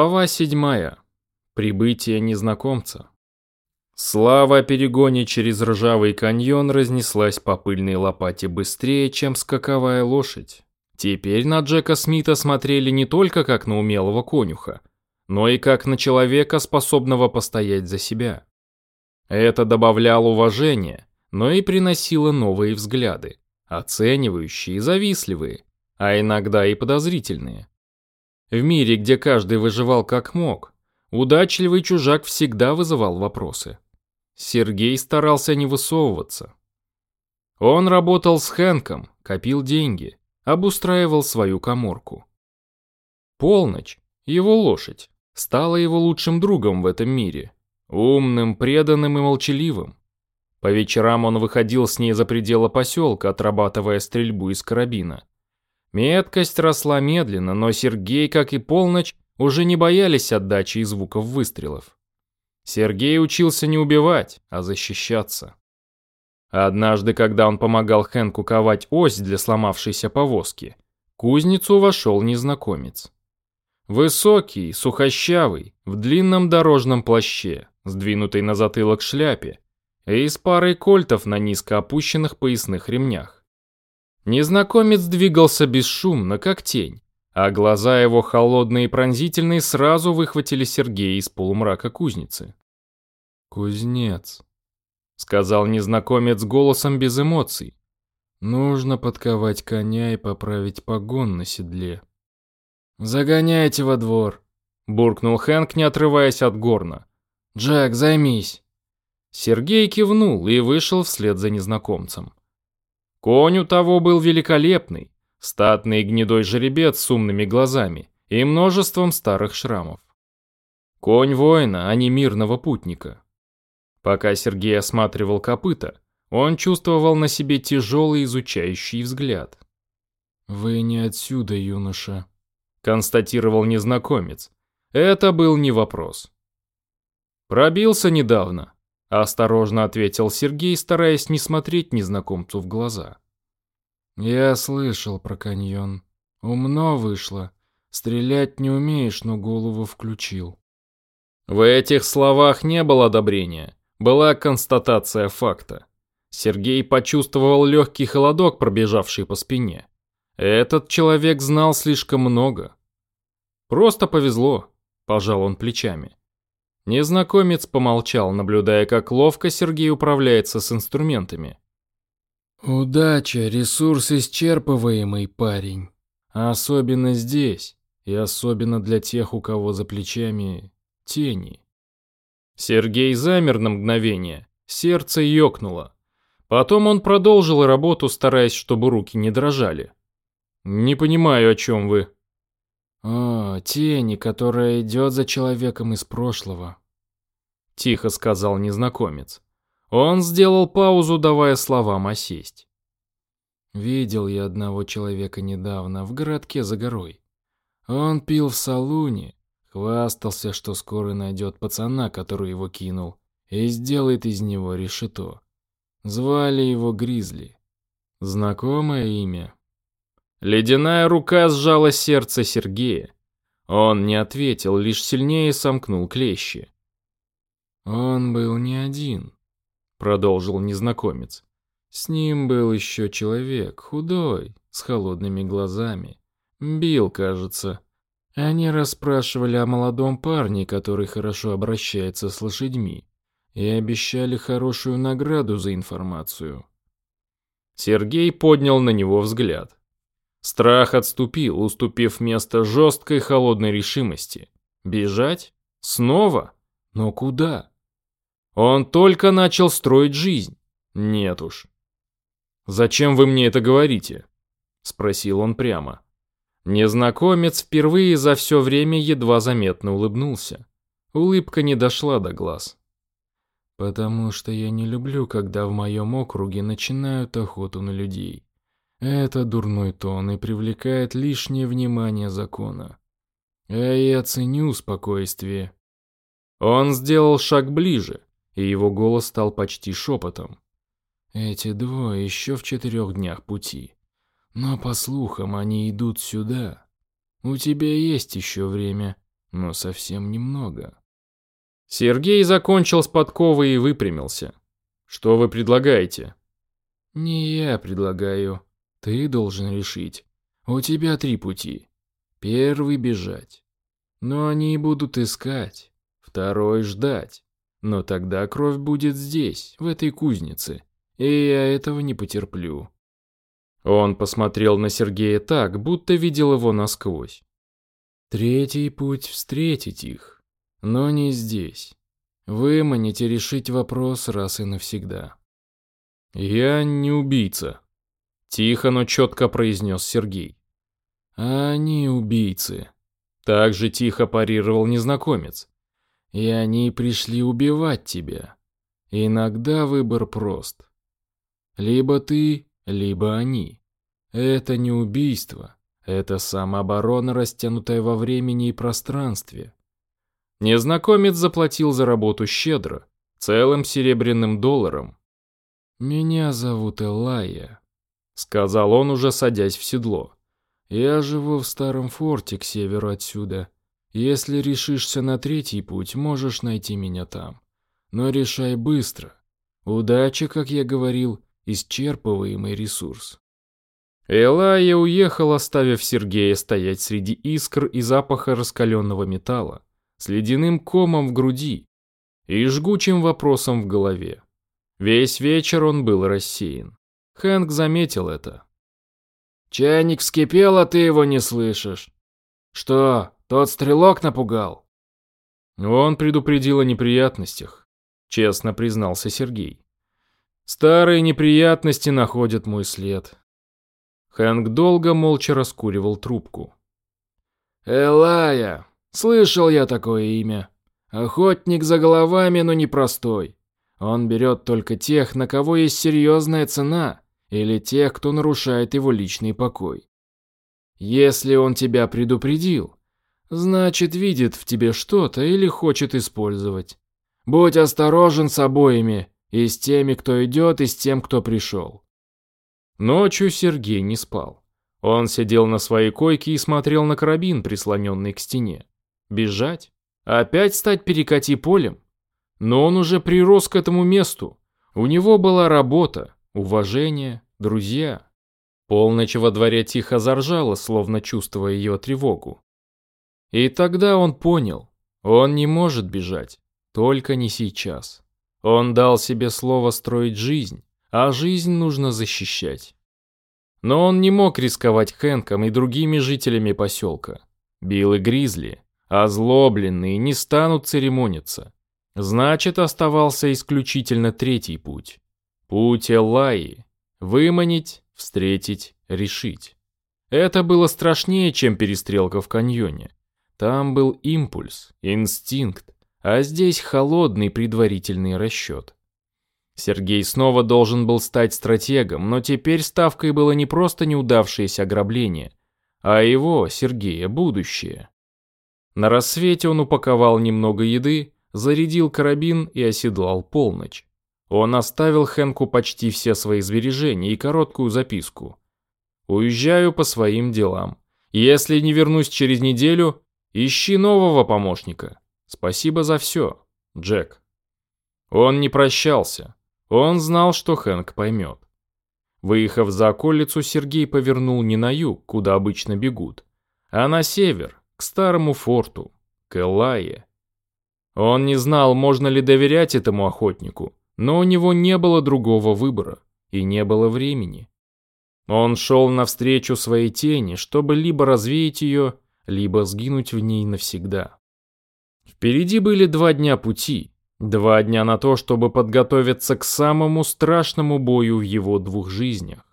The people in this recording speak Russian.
Глава седьмая. Прибытие незнакомца. Слава о перегоне через ржавый каньон разнеслась по пыльной лопате быстрее, чем скаковая лошадь. Теперь на Джека Смита смотрели не только как на умелого конюха, но и как на человека, способного постоять за себя. Это добавляло уважения, но и приносило новые взгляды, оценивающие завистливые, а иногда и подозрительные. В мире, где каждый выживал как мог, удачливый чужак всегда вызывал вопросы. Сергей старался не высовываться. Он работал с Хэнком, копил деньги, обустраивал свою коморку. Полночь, его лошадь, стала его лучшим другом в этом мире. Умным, преданным и молчаливым. По вечерам он выходил с ней за пределы поселка, отрабатывая стрельбу из карабина. Меткость росла медленно, но Сергей, как и полночь, уже не боялись отдачи и звуков выстрелов. Сергей учился не убивать, а защищаться. Однажды, когда он помогал Хэнку ковать ось для сломавшейся повозки, кузницу вошел незнакомец. Высокий, сухощавый, в длинном дорожном плаще, сдвинутой на затылок шляпе, и с парой кольтов на низко опущенных поясных ремнях. Незнакомец двигался бесшумно, как тень, а глаза его холодные и пронзительные сразу выхватили Сергея из полумрака кузницы. «Кузнец», — сказал незнакомец голосом без эмоций. «Нужно подковать коня и поправить погон на седле». «Загоняйте во двор», — буркнул Хэнк, не отрываясь от горна. «Джек, займись». Сергей кивнул и вышел вслед за незнакомцем. Конь у того был великолепный, статный гнедой жеребец с умными глазами и множеством старых шрамов. Конь воина, а не мирного путника. Пока Сергей осматривал копыта, он чувствовал на себе тяжелый изучающий взгляд. «Вы не отсюда, юноша», — констатировал незнакомец. Это был не вопрос. «Пробился недавно», Осторожно ответил Сергей, стараясь не смотреть незнакомцу в глаза. Я слышал про каньон. Умно вышло. Стрелять не умеешь, но голову включил. В этих словах не было одобрения. Была констатация факта. Сергей почувствовал легкий холодок, пробежавший по спине. Этот человек знал слишком много. Просто повезло, пожал он плечами. Незнакомец помолчал, наблюдая, как ловко Сергей управляется с инструментами. «Удача, ресурс исчерпываемый, парень. Особенно здесь, и особенно для тех, у кого за плечами тени». Сергей замер на мгновение, сердце ёкнуло. Потом он продолжил работу, стараясь, чтобы руки не дрожали. «Не понимаю, о чем вы», «О, тени, которая идет за человеком из прошлого», — тихо сказал незнакомец. Он сделал паузу, давая словам осесть. «Видел я одного человека недавно в городке за горой. Он пил в салуне, хвастался, что скоро найдет пацана, который его кинул, и сделает из него решето. Звали его Гризли. Знакомое имя?» Ледяная рука сжала сердце Сергея. Он не ответил, лишь сильнее сомкнул клещи. «Он был не один», — продолжил незнакомец. «С ним был еще человек, худой, с холодными глазами. Бил, кажется. Они расспрашивали о молодом парне, который хорошо обращается с лошадьми, и обещали хорошую награду за информацию». Сергей поднял на него взгляд. Страх отступил, уступив место жесткой холодной решимости. Бежать? Снова? Но куда? Он только начал строить жизнь. Нет уж. «Зачем вы мне это говорите?» Спросил он прямо. Незнакомец впервые за все время едва заметно улыбнулся. Улыбка не дошла до глаз. «Потому что я не люблю, когда в моем округе начинают охоту на людей. Это дурной тон и привлекает лишнее внимание закона. А я ценю спокойствие. Он сделал шаг ближе, и его голос стал почти шепотом. Эти двое еще в четырех днях пути. Но, по слухам, они идут сюда. У тебя есть еще время. но совсем немного. Сергей закончил с подковой и выпрямился. Что вы предлагаете? Не я предлагаю. Ты должен решить. У тебя три пути. Первый – бежать. Но они будут искать. Второй – ждать. Но тогда кровь будет здесь, в этой кузнице. И я этого не потерплю. Он посмотрел на Сергея так, будто видел его насквозь. Третий путь – встретить их. Но не здесь. Выманить и решить вопрос раз и навсегда. «Я не убийца», – тихо, но четко произнес Сергей. «А они убийцы», – также тихо парировал незнакомец. «И они пришли убивать тебя. Иногда выбор прост. Либо ты, либо они. Это не убийство, это самооборона, растянутая во времени и пространстве». Незнакомец заплатил за работу щедро, целым серебряным долларом. «Меня зовут Элая», — сказал он, уже садясь в седло. «Я живу в старом форте к северу отсюда. Если решишься на третий путь, можешь найти меня там. Но решай быстро. Удача, как я говорил, исчерпываемый ресурс». Элая уехал, оставив Сергея стоять среди искр и запаха раскаленного металла, с ледяным комом в груди и жгучим вопросом в голове. Весь вечер он был рассеян. Хэнк заметил это. «Чайник вскипел, а ты его не слышишь. Что, тот стрелок напугал?» Он предупредил о неприятностях, честно признался Сергей. Старые неприятности находят мой след. Хэнк долго молча раскуривал трубку. «Элая, слышал я такое имя. Охотник за головами, но непростой. Он берет только тех, на кого есть серьезная цена, или тех, кто нарушает его личный покой. Если он тебя предупредил, значит видит в тебе что-то или хочет использовать. Будь осторожен с обоими, и с теми, кто идет, и с тем, кто пришел. Ночью Сергей не спал. Он сидел на своей койке и смотрел на карабин, прислоненный к стене. Бежать? Опять стать перекати полем? Но он уже прирос к этому месту. У него была работа, уважение, друзья. Полночь во дворе тихо заржала, словно чувствуя ее тревогу. И тогда он понял, он не может бежать, только не сейчас. Он дал себе слово строить жизнь, а жизнь нужно защищать. Но он не мог рисковать Хэнком и другими жителями поселка. Билл и Гризли, озлобленные, не станут церемониться. Значит, оставался исключительно третий путь. Путь Эллаи. Выманить, встретить, решить. Это было страшнее, чем перестрелка в каньоне. Там был импульс, инстинкт, а здесь холодный предварительный расчет. Сергей снова должен был стать стратегом, но теперь ставкой было не просто неудавшееся ограбление, а его, Сергея, будущее. На рассвете он упаковал немного еды, зарядил карабин и оседлал полночь. Он оставил Хэнку почти все свои сбережения и короткую записку. «Уезжаю по своим делам. Если не вернусь через неделю, ищи нового помощника. Спасибо за все, Джек». Он не прощался. Он знал, что Хэнк поймет. Выехав за околицу, Сергей повернул не на юг, куда обычно бегут, а на север, к старому форту, к Эллае. Он не знал, можно ли доверять этому охотнику, но у него не было другого выбора и не было времени. Он шел навстречу своей тени, чтобы либо развеять ее, либо сгинуть в ней навсегда. Впереди были два дня пути, два дня на то, чтобы подготовиться к самому страшному бою в его двух жизнях.